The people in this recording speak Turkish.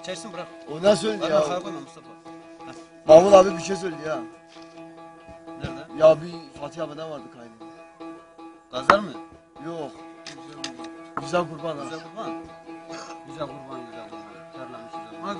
İçersin bırak. O nasıl öldü ya? Kaybolma Mustafa. Mahmut abi bir şey söyledi ya. Nerede? Ya bir Fatih abiden vardı kaynıyor. Gazlar mı? Yok. Güzel kurban. Güzel kurban. Güzel kurban. Güzel kurban. Güzel kurban. Terlemiş güzel. Bak